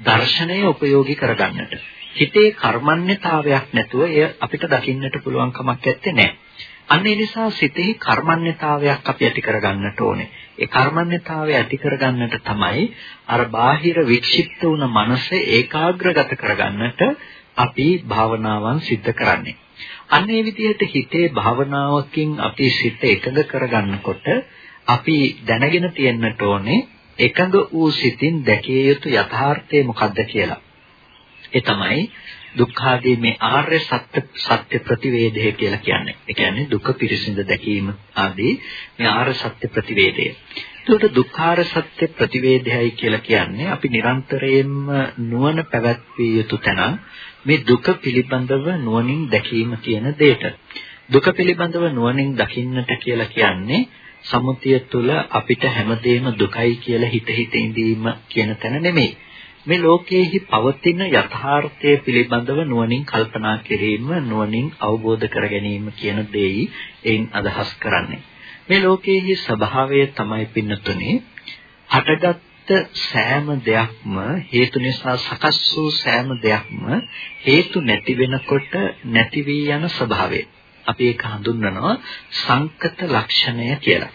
දර්ශනය උපයෝගී කරගන්නට. හිතේ කර්මන්‍යතාවයක් නැතුව එය අපිට දකින්නට පුළුවන් කමක් නැත්තේ. අන්න ඒ නිසා සිතෙහි කර්මන්‍යතාවයක් අපි ඇති කරගන්නට ඕනේ. ඒ කර්මන්‍යතාවය ඇති කරගන්නට තමයි අර බාහිර වික්ෂිප්ත වුණ මනස ඒකාග්‍රගත කරගන්නට අපි භාවනාවන් සිද්ධ කරන්නේ. අන්න ඒ විදිහට හිතේ භාවනාවකින් අපි සිත එකඟ කරගන්නකොට අපි දැනගෙන තියෙන්නට ඕනේ එකඟ වූ සිතින් දැකිය යුතු යථාර්ථය මොකක්ද කියලා. ඒ තමයි දුක්ඛාදී මේ ආර්ය සත්‍ය සත්‍ය ප්‍රතිවේදය කියලා කියන්නේ. ඒ කියන්නේ දුක පිරිසිඳ දැකීම ආදී මේ ආර්ය සත්‍ය ප්‍රතිවේදය. එතකොට දුක්ඛාර සත්‍ය ප්‍රතිවේදයයි කියලා කියන්නේ අපි නිරන්තරයෙන්ම නුවණ පැවැත්විය යුතු තැන මේ දුක පිළිබඳව නුවණින් දැකීම කියන දෙයට. දුක පිළිබඳව නුවණින් දකින්නට කියලා කියන්නේ සමුතිය තුළ අපිට හැමදේම දුකයි කියලා හිත හිත ඉඳීම කියන තැන නෙමෙයි. මේ ලෝකයේහි පවතින යථාර්ථය පිළිබඳව නුවණින් කල්පනා කිරීම නුවණින් අවබෝධ කර ගැනීම කියන දෙයි එයින් අදහස් කරන්නේ. මේ ලෝකයේහි ස්වභාවය තමයි පින්නතුනේ හටගත් සෑම දෙයක්ම හේතු නිසා සකස් වූ සෑම දෙයක්ම හේතු නැති වෙනකොට නැති වී යන ස්වභාවය. අපි ඒක හඳුන්වනවා සංකත ලක්ෂණය කියලා.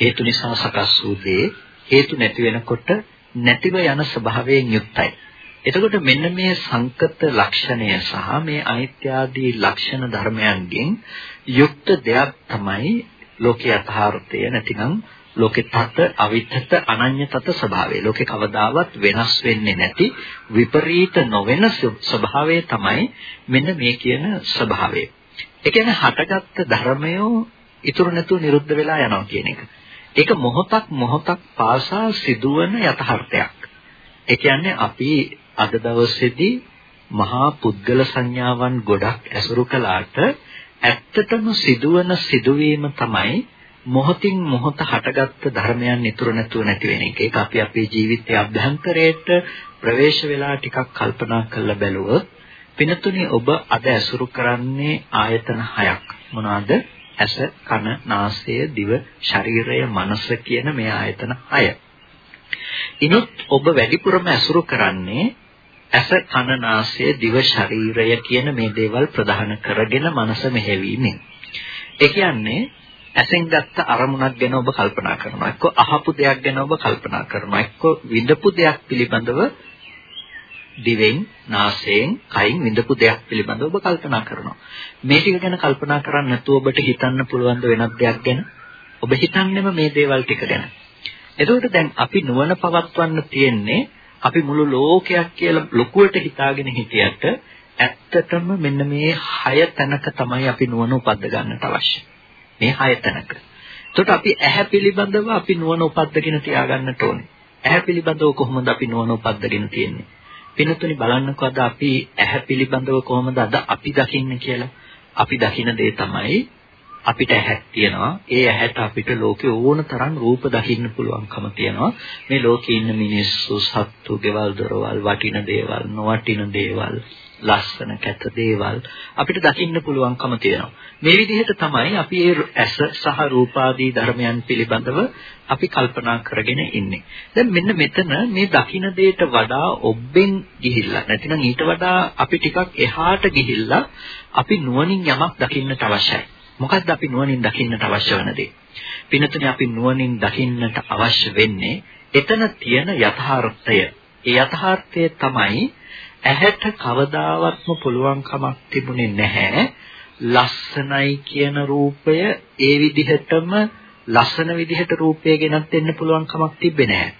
හේතු නිසා සකස් වූ දේ හේතු නැති වෙනකොට නැතිව යන ස්වභාවයෙන් යුක්තයි. එතකොට මෙන්න මේ සංකත ලක්ෂණය සහ මේ අනිත්‍ය ආදී ලක්ෂණ ධර්මයන්ගෙන් යුක්ත දෙයක් තමයි ලෝකේ යථාර්ථය නැතිනම් ලෝකේ තත අවිතත අනඤ්‍යතත ස්වභාවය. ලෝකේ කවදාවත් වෙනස් වෙන්නේ නැති විපරීත නොවන ස්වභාවය තමයි මෙන්න මේ කියන ස්වභාවය. ඒ කියන්නේ හටගත්තු ධර්මය ඉතුරු නැතුව නිරුද්ධ වෙලා යනවා කියන එක. ඒක මොහොතක් මොහොතක් පාසා සිදුවන යථාර්ථයක්. ඒ කියන්නේ අපි අද දවසේදී මහා පුද්ගල සංඥාවන් ගොඩක් ඇසුරු කළාට ඇත්තටම සිදුවන සිදුවීම තමයි මොහොතින් මොහොත හටගත්තු ධර්මයන් ඉතුරු නැතුව නැති වෙන එක. ඒක අපි අපේ ජීවිතයේ අභ්‍යන්තරයට ප්‍රවේශ වෙලා ටිකක් කල්පනා කරලා බැලුවොත් පිනතුනේ ඔබ අද ඇසුරු කරන්නේ ආයතන හයක්. මොනවාද? ඇස, කන, නාසය, දිව, ශරීරය, මනස කියන මේ ආයතන 6. ඉනුත් ඔබ වැඩිපුරම ඇසුරු කරන්නේ ඇස කන නාසය දිව ශරීරය කියන මේ දේවල් ප්‍රධාන කරගෙන මනස මෙහෙවීමෙන්. ඒ කියන්නේ ඇසෙන් ගත්ත අරමුණක් ගැන ඔබ කල්පනා කරනවා. එක්ක අහපු දෙයක් ගැන ඔබ කල්පනා කරනවා. එක්ක විඳපු දෙයක් පිළිබඳව දිවෙන්, නාසයෙන්, කයින් විඳපු දෙයක් පිළිබඳව ඔබ කල්පනා කරනවා. මේ ටික ගැන කල්පනා කරන්නේ නැතුව ඔබට හිතන්න පුළුවන් ද වෙනත් දෙයක් ගැන? ඔබ හිතන්නේම මේ දේවල් ටික ගැන. එතකොට දැන් අපි නුවණ පවත්වන්න තියෙන්නේ අපි මුළු ලෝකයක් කියලා ලොකුවට හිතාගෙන හිටියට ඇත්තටම මෙන්න මේ හය තැනක තමයි අපි නුවණ උපද්ද ගන්නට අවශ්‍ය. මේ හය තැනක. එතකොට අපි ඇහැ පිළිබඳව අපි නුවණ උපද්දගෙන තියාගන්නට ඕනේ. ඇහැ පිළිබඳව කොහොමද අපි නුවණ උපද්දගෙන තියෙන්නේ? පිනතුනි බලන්නකෝ අද අපි ඇහැ පිළිබඳව කොහොමද අද අපි දකින්නේ කියලා. අපි දකින දේ තමයි අපිට ඇහක් තියෙනවා. ඒ ඇහැට අපිට ලෝකේ ඕන තරම් රූප දකින්න පුළුවන්කම තියෙනවා. මේ ලෝකේ ඉන්න මිනිස්සු, සත්තු, ගෙවල් දොරවල්, වටින දේවල්, නොවටින දේවල්, ලස්සන කැත දේවල් අපිට දකින්න පුළුවන්කම තියෙනවා. මේ විදිහට තමයි අපි ඒ ඇස සහ රූපාදී ධර්මයන් පිළිබඳව අපි කල්පනා කරගෙන ඉන්නේ. දැන් මෙන්න මෙතන මේ දකින්න දෙයට වඩා ඔබෙන් ගිහිල්ලා නැතිනම් ඊට වඩා අපි ටිකක් එහාට ගිහිල්ලා අපි නුවණින් යමක් දකින්නට අවශ්‍යයි. මොකද්ද අපි නුවණින් දකින්නට අවශ්‍ය වන දේ? පින්නතුනේ අපි නුවණින් දකින්නට අවශ්‍ය වෙන්නේ එතන තියෙන යථාර්ථය. ඒ යථාර්ථය තමයි ඇහැට කවදාවත්ම පුළුවන් කමක් තිබුණේ නැහැ. ලස්සනයි කියන රූපය ඒ විදිහටම ලස්සන විදිහට රූපය ගෙනත් දෙන්න පුළුවන් කමක් තිබ්බේ නැහැ.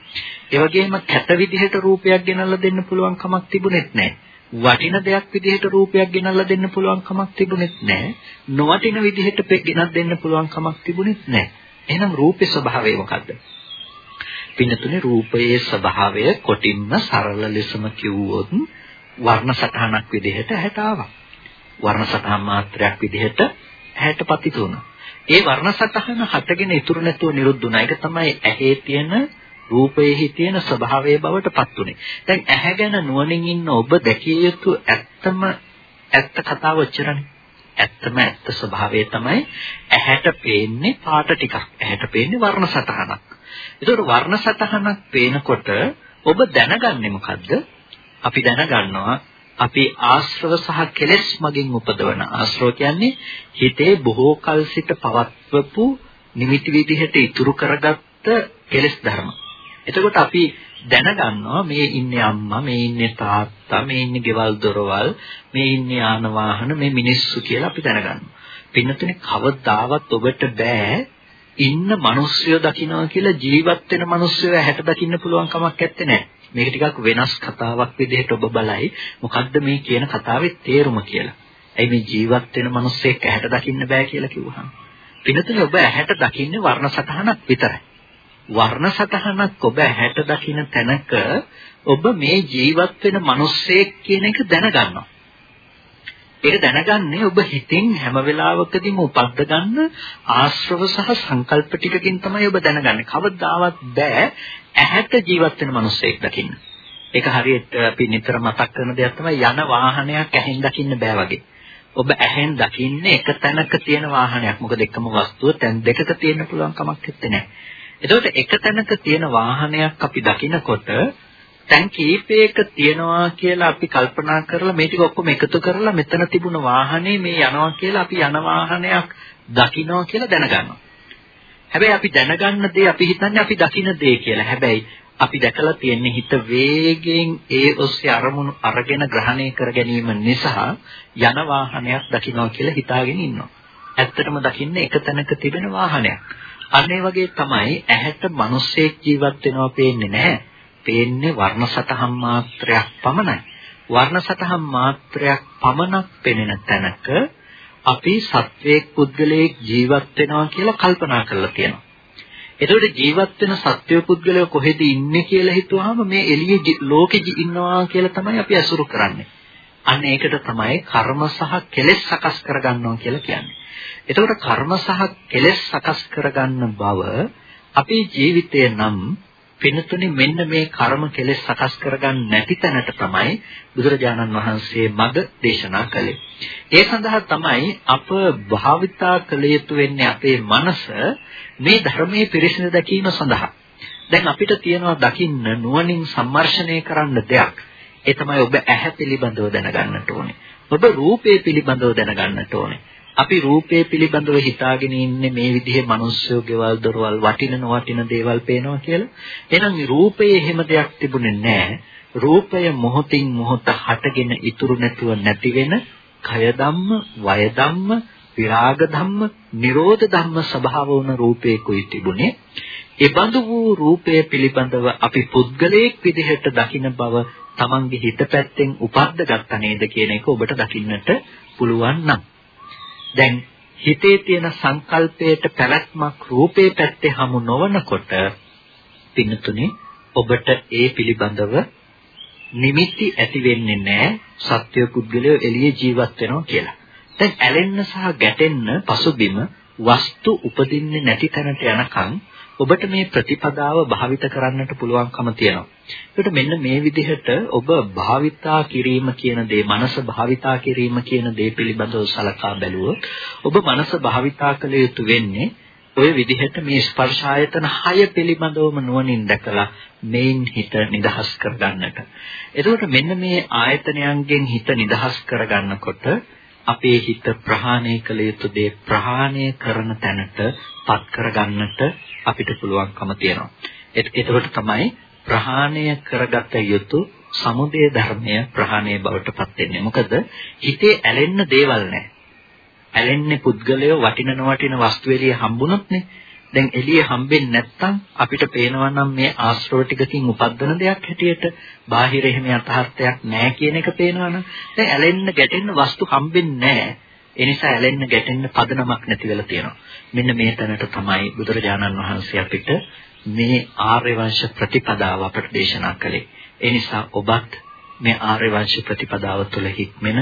ඒ වගේම කැත විදිහට රූපයක් ගෙනල්ලා දෙන්න පුළුවන් කමක් තිබුණෙත් නැහැ. වටින දෙයක් විදිහට රූපයක් ගෙනල්ලා දෙන්න පුළුවන් කමක් තිබුණෙත් නැහැ. නොවටින විදිහට ගෙනත් දෙන්න පුළුවන් කමක් තිබුණෙත් නැහැ. එහෙනම් රූපේ ස්වභාවය මොකද්ද? පින්නතුනේ රූපයේ ස්වභාවය කොටින්ම සරල ලෙසම කිව්වොත් වර්ණ සටහනක් විදිහට ඇහැට ආවා. වර්ණ සටහන් මාත්‍රයක් විදිහට ඇහැට පතිත වුණා. ඒ වර්ණ සටහන හටගෙන ඉතුරු නැතුව නිරුද්ධ වුණා. ඒක තමයි ඇහි තියෙන රූපයේ තියෙන ස්වභාවයේ බවට පත් උනේ. දැන් ඇහැ ගැන නුවණින් ඉන්න ඔබ දැකිය යුතු ඇත්තම ඇත්ත කතාව ඔච්චරනේ. ඇත්තම ඇත්ත ස්වභාවය තමයි ඇහැට පේන්නේ පාට ටිකක්. ඇහැට පේන්නේ වර්ණ සටහනක්. ඒතකොට වර්ණ සටහනක් පේනකොට ඔබ දැනගන්නේ මොකද්ද? අපි දැනගන්නවා අපි ආශ්‍රව සහ කෙලෙස් මගින් උපදවන ආශ්‍රව කියන්නේ හිතේ බොහෝ කල සිට පවත්වපු නිමිති විදිහට ඉතුරු කරගත්ත කෙලෙස් ධර්ම. එතකොට අපි දැනගන්නවා මේ ඉන්නේ අම්මා, මේ ඉන්නේ තාත්තා, මේ ඉන්නේ ගෙවල් දොරවල්, මේ ඉන්නේ යාන වාහන, මේ මිනිස්සු කියලා අපි දැනගන්නවා. පින්නතුනේ කවදාවත් ඔබට බෑ ඉන්න මිනිස්සුયો දකින්නවා කියලා ජීවත් වෙන මිනිස්සුયો හැට දකින්න පුළුවන් කමක් නැත්තේ නෑ. මේක ටිකක් වෙනස් කතාවක් විදිහට ඔබ බලයි. මොකද්ද මේ කියන කතාවේ තේරුම කියලා. ඇයි මේ ජීවත් වෙන මිනිස්සෙක් ඇහැට දකින්න බෑ කියලා කිව්වහම. පින්නතුනේ ඔබ ඇහැට දකින්නේ වර්ණ සතහනක් විතරයි. වර්ණ සතහනක් ඔබ හැට දකින්න තැනක ඔබ මේ ජීවත් වෙන මිනිස්සෙක් කියන එක දැනගන්නවා. ඒක දැනගන්නේ ඔබ හිතින් හැම වෙලාවකදීම උපද්ද ගන්න ආශ්‍රව සහ සංකල්ප ටිකකින් තමයි ඔබ දැනගන්නේ. කවදාවත් බෑ ඇහැට ජීවත් වෙන මිනිස්සෙක් දකින්න. ඒක හරියට අපි නිතර මතක් කරන දෙයක් තමයි යන වාහනයක් ඇහෙන් දකින්න බෑ වගේ. ඔබ ඇහෙන් දකින්නේ එක තැනක තියෙන වාහනයක්. මොකද එකම වස්තුව තැන් දෙකක තියෙන්න පුළුවන් කමක් නැත්තේ. එතකොට එක තැනක තියෙන වාහනයක් අපි දකිනකොට තැන් කීපයක තියනවා කියලා අපි කල්පනා කරලා මේ ටික ඔක්කොම එකතු කරලා මෙතන තිබුණ වාහනේ මේ යනවා කියලා අපි යන වාහනයක් දකින්නවා කියලා දැනගන්නවා. හැබැයි අපි දැනගන්න දේ අපි හිතන්නේ අපි දකින දේ කියලා. හැබැයි අපි දැකලා තියෙන්නේ හිත වේගයෙන් ඒ ඔස්සේ අරමුණු අරගෙන ග්‍රහණය කර ගැනීම නිසා යන වාහනයක් දකින්නවා කියලා හිතාගෙන ඉන්නවා. ඇත්තටම දකින්නේ එක තැනක තිබෙන වාහනයක්. අන්න ඒ වගේ තමයි ඇහැට මිනිස්සෙක් ජීවත් වෙනවා පේන්නේ නැහැ. පේන්නේ වර්ණ සතහන් මාත්‍රයක් පමණයි. වර්ණ සතහන් මාත්‍රයක් පමණක් පෙනෙන තැනක අපි සත්වයක් පුද්ගලයෙක් ජීවත් වෙනවා කියලා කල්පනා කරලා තියෙනවා. එතකොට ජීවත් වෙන සත්වය පුද්ගලයා කොහෙද ඉන්නේ කියලා හිතුවාම මේ එළියේ ලෝකෙ ඉන්නවා කියලා තමයි අපි අසුරු කරන්නේ. අන්න ඒකට තමයි කර්ම සහ කෙලෙස් සකස් කරගන්නවා කියලා කියන්නේ. එතකොට කර්ම සහ කෙලෙස් සකස් කරගන්න බව අපේ ජීවිතය නම් පිනතුනේ මෙන්න මේ කර්ම කෙලෙස් සකස් කරගන්න නැති තැනට තමයි බුදුරජාණන් වහන්සේ මඟ දේශනා කළේ. ඒ සඳහා තමයි අප භාවිතා කළ යුතු වෙන්නේ අපේ මනස මේ ධර්මයේ පිරිසිදු දැකීම සඳහා. දැන් අපිට තියෙනවා දකින්න නුවණින් සම්මර්ෂණය කරන්න දෙයක්. ඒ තමයි ඔබ ඇහැ පිළිබඳව දැනගන්නට ඕනේ. ඔබ රූපේ පිළිබඳව දැනගන්නට ඕනේ. අපි රූපේ පිළිබඳව හිතාගෙන ඉන්නේ මේ විදිහේ මිනිස්සු ගෙවල් දොරවල් වටින නොවටින දේවල් පේනවා කියලා. එහෙනම් රූපයේ එහෙම දෙයක් තිබුණේ නැහැ. රූපය මොහොතින් මොහොත හටගෙන ඉතුරු නැතුව නැති වෙන කය ධම්ම, වය ධම්ම, විරාග ධම්ම, නිරෝධ ධම්ම ස්වභාව වුණ රූපේකුයි තිබුණේ. ඒබඳු වූ රූපය පිළිබඳව අපි පුද්ගලයෙක් විදිහට දකින බව තමන්ගේ හිත පැත්තෙන් උපද්ද ගත්තා නේද කියන එක ඔබට දකින්නට පුළුවන් නම් දැන් හිතේ තියෙන සංකල්පයට පැවැත්මක් රූපේ පැත්තේ හමු නොවනකොට පින්නතුනේ ඔබට ඒ පිළිබඳව නිමිති ඇති වෙන්නේ නැහැ සත්‍ය පුද්ගලයෝ එළියේ ජීවත් වෙනවා කියලා. දැන් ඇලෙන්න සහ ගැටෙන්න පසුබිම වස්තු උපදින්නේ නැති තැනට යනකම් ඔබට මේ ප්‍රතිපදාව භාවිත කරන්නට පුළුවන්කම තියෙනවා. ඒකට මෙන්න මේ විදිහට ඔබ භාවිතා කිරීම කියන දේ, මනස භාවිතා කිරීම කියන දේ පිළිබඳව සලකා බැලුවොත් ඔබ මනස භාවිතා කළ යුතු වෙන්නේ ඔය විදිහට මේ ස්පර්ශ ආයතන 6 පිළිබඳවම නුවණින් දැකලා මේන් හිත නිදහස් කරගන්නට. එතකොට මෙන්න මේ ආයතනයන්ගෙන් හිත නිදහස් කරගන්නකොට අපේ හිත ප්‍රහාණය කළ යුතු දේ ප්‍රහාණය කරන තැනට පත් කරගන්නට අපිට පුළුවන්කම තියෙනවා. එතකොට තමයි ප්‍රහාණය කරගත යුතු සමුදය ධර්මය ප්‍රහාණය බවට පත් වෙන්නේ. මොකද හිතේ ඇලෙන්න දේවල් නැහැ. ඇලෙන්නේ පුද්ගලයෝ වටින නොවටින වස්තු එළිය හම්බුනොත්නේ. දැන් එළිය හම්බෙන්නේ නැත්නම් අපිට පේනවා නම් මේ ආශ්‍රව ටිකකින් උපද්දන දෙයක් හැටියට බාහිර එහෙම යථාර්ථයක් නැහැ කියන එක පේනවනම් දැන් ඇලෙන්න ගැටෙන්න වස්තු හම්බෙන්නේ නැහැ. ඒ නිසා ඇලෙන්න ගැටෙන්න පදනමක් නැති වෙලා තියෙනවා. මෙන්න මේ තැනට තමයි බුදුරජාණන් වහන්සේ අපිට මේ ආර්ය වංශ ප්‍රතිපදාව අපට දේශනා කළේ. ඒ නිසා ඔබත් මේ ආර්ය වංශ ප්‍රතිපදාව තුළ හික්මෙන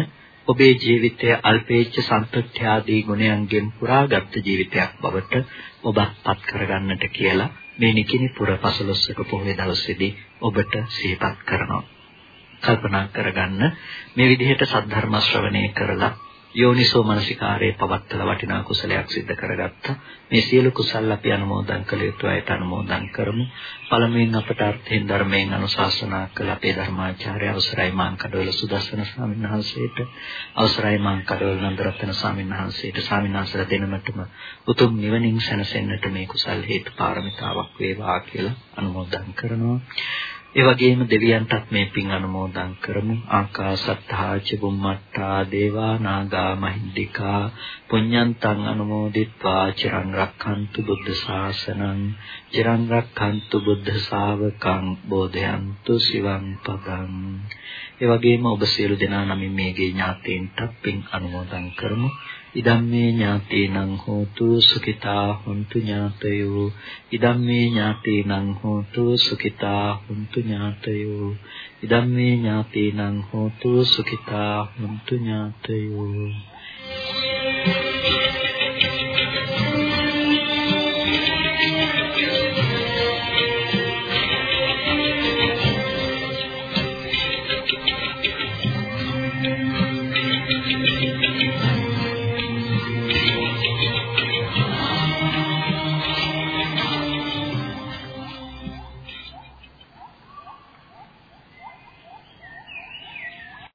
ඔබේ ජීවිතය අල්පේච්ඡ සන්තුෂ්ඨ ආදී ගුණයන්ගෙන් පුරාගත් ජීවිතයක් බවට ඔබත් පත් කරගන්නට කියලා මේ නිකිනි පුර පසළොස්වක පොහොය දවසේදී ඔබට සිහිපත් කරනවා. කල්පනා කරගන්න මේ විදිහට සද්ධර්ම ශ්‍රවණය කරලා යෝනිසෝ මනසිකාරයේ පවත්තල වටිනා කුසලයක් සිද්ධ කරගත්තා. මේ සියලු කුසල් අපි අනුමෝදන් කළ යුතු අයට අනුමෝදන් කරමු. පළමුවෙන් අපට අර්ථයෙන් ධර්මයෙන් අනුශාසනා කළ අපේ ධර්මාචාර්ය අවසරයි මාංකඩවල සුදස්සන ස්වාමීන් වහන්සේට අවසරයි මාංකඩවල නන්දරත්න ස්වාමීන් වහන්සේට ස්වාමීන් වහන්සේලා දෙනමතම උතුම් නිවනින් සැනසෙන්නට මේ කුසල් හේතු පාරමිතාවක් වේවා කියලා අනුමෝදන් කරනවා. ඒ වගේම දෙවියන්ටත් මේ පින් අනුමෝදන් කරමු. ආකාසත්තා ච බුම්මත්තා දේවා නාග මහින්దికා පුඤ්ඤන්තං අනුමෝදිත්වා චිරං රක්ඛන්තු බුද්ධ ශාසනං චිරං රක්ඛන්තු බුද්ධ ශාවකං බෝධයන්තු සිවං පදං. ඒ වගේම ඔබ සියලු දෙනා නමින් මේගේ ඥාතීන්ට පින් අනුමෝදන් කරමු. ඉදම්මේ ඥාතේනං හෝතු සුඛිතා හොන්තු ඥාතයෝ. ඉදම්මේ ඥාතේනං හෝතු සුඛිතා හොන්තු ඥාතයෝ. ඉදම්මේ ඥාතේනං හෝතු සුඛිතා හොන්තු ඥාතයෝ.